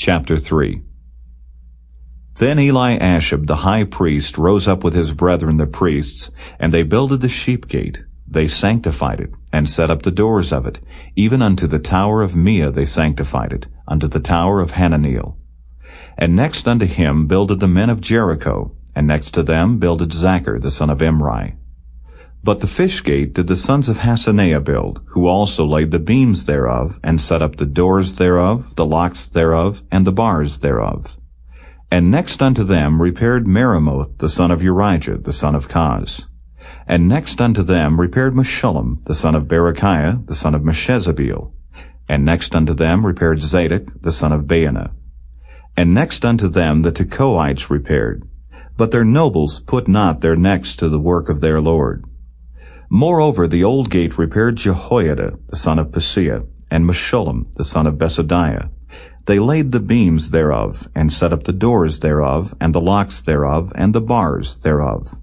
Chapter 3 Then Eli Eliashib the high priest rose up with his brethren the priests, and they builded the sheep gate. They sanctified it, and set up the doors of it. Even unto the tower of Meah they sanctified it, unto the tower of Hananeel. And next unto him builded the men of Jericho, and next to them builded Zaccur the son of Imri. But the fish gate did the sons of Hassenaah build, who also laid the beams thereof, and set up the doors thereof, the locks thereof, and the bars thereof. And next unto them repaired Meremoth the son of Urijah, the son of Koz. And next unto them repaired Meshullam, the son of Berechiah, the son of Meshezabeel. And next unto them repaired Zadok, the son of Baana. And next unto them the Tekoites repaired. But their nobles put not their necks to the work of their Lord. Moreover, the old gate repaired Jehoiada, the son of Paseah, and Meshullam, the son of Besodeiah. They laid the beams thereof, and set up the doors thereof, and the locks thereof, and the bars thereof.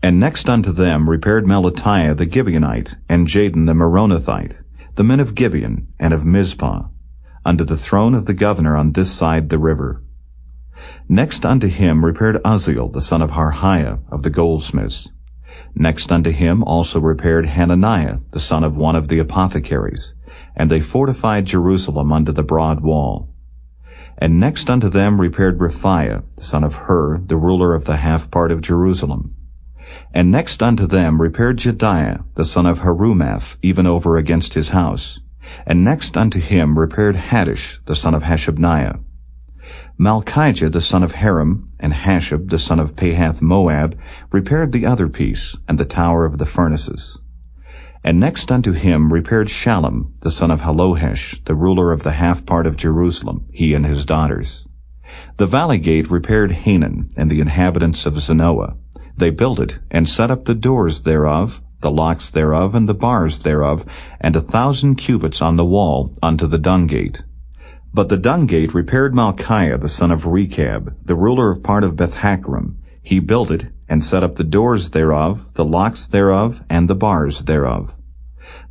And next unto them repaired Melatiah the Gibeonite, and Jadon the Meronothite, the men of Gibeon, and of Mizpah, unto the throne of the governor on this side the river. Next unto him repaired Uzziel the son of Harhaiah of the goldsmiths. Next unto him also repaired Hananiah, the son of one of the apothecaries, and they fortified Jerusalem unto the broad wall. And next unto them repaired Rephaiah, the son of Hur, the ruler of the half part of Jerusalem. And next unto them repaired Jedaiah, the son of Harumaph, even over against his house. And next unto him repaired Hattush, the son of Hashabniah. Malchijah the son of Harim, and Hashub the son of Pahath Moab, repaired the other piece, and the tower of the furnaces. And next unto him repaired Shallum the son of Halohesh, the ruler of the half part of Jerusalem, he and his daughters. The valley gate repaired Hanun, and the inhabitants of Zanoah. They built it, and set up the doors thereof, the locks thereof, and the bars thereof, and a thousand cubits on the wall unto the dung gate. But the dung gate repaired Malchiah the son of Rechab, the ruler of part of Bethhaccerem. He built it, and set up the doors thereof, the locks thereof, and the bars thereof.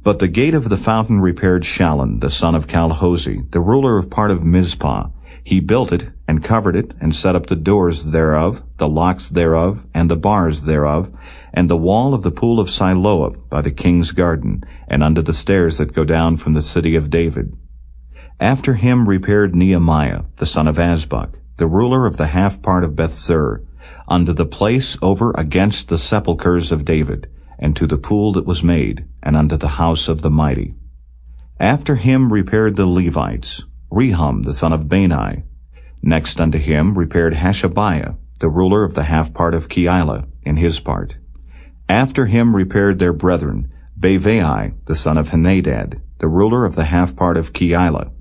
But the gate of the fountain repaired Shallun, the son of Colhozeh, the ruler of part of Mizpah. He built it, and covered it, and set up the doors thereof, the locks thereof, and the bars thereof, and the wall of the pool of Siloah by the king's garden, and under the stairs that go down from the city of David. After him repaired Nehemiah, the son of Azbuk, the ruler of the half part of Bethzur, unto the place over against the sepulchres of David, and to the pool that was made, and unto the house of the mighty. After him repaired the Levites, Rehum the son of Bani. Next unto him repaired Hashabiah, the ruler of the half part of Keilah, in his part. After him repaired their brethren, Bavai the son of Henadad, the ruler of the half part of Keilah,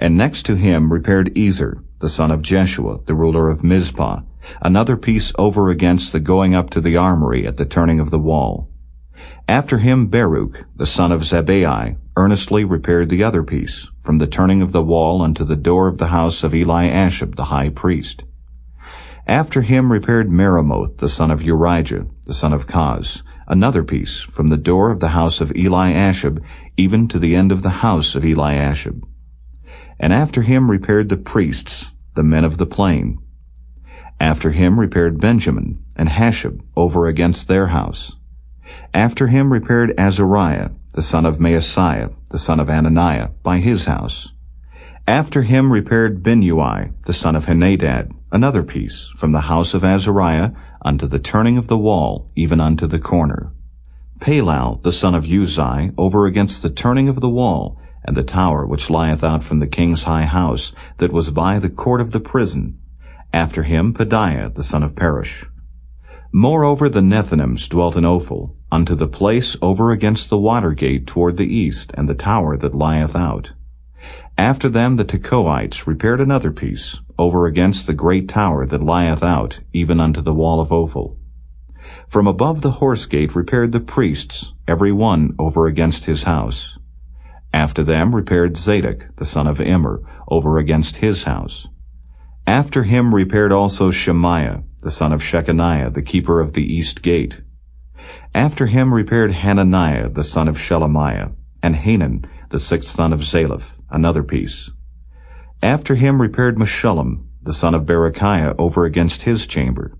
and next to him repaired Ezer, the son of Jeshua, the ruler of Mizpah, another piece over against the going up to the armory at the turning of the wall. After him Baruch, the son of Zabbai, earnestly repaired the other piece, from the turning of the wall unto the door of the house of Eli Eliashib the high priest. After him repaired Meremoth, the son of Urijah, the son of Koz, another piece, from the door of the house of Eli Eliashib, even to the end of the house of Eli Eliashib and after him repaired the priests, the men of the plain. After him repaired Benjamin and Hashub over against their house. After him repaired Azariah, the son of Maaseiah, the son of Ananiah, by his house. After him repaired Binnui, the son of Henadad, another piece, from the house of Azariah unto the turning of the wall, even unto the corner. Palal, the son of Uzai, over against the turning of the wall, and the tower which lieth out from the king's high house, that was by the court of the prison. After him Pedaiah the son of Parosh. Moreover the Nethinims dwelt in Ophel, unto the place over against the water gate toward the east, and the tower that lieth out. After them the Tekoites repaired another piece, over against the great tower that lieth out, even unto the wall of Ophel. From above the horse gate repaired the priests, every one over against his house. After them repaired Zadok, the son of Immer, over against his house. After him repaired also Shemaiah, the son of Shechaniah, the keeper of the east gate. After him repaired Hananiah, the son of Shelemiah, and Hanun, the sixth son of Zalaph, another piece. After him repaired Meshullam, the son of Berechiah, over against his chamber.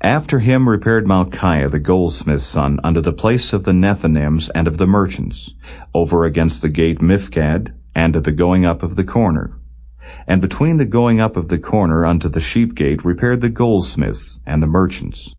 After him repaired Malchiah the goldsmith's son unto the place of the Nethinims and of the merchants, over against the gate Miphkad, and at the going up of the corner. And between the going up of the corner unto the sheep gate repaired the goldsmiths and the merchants.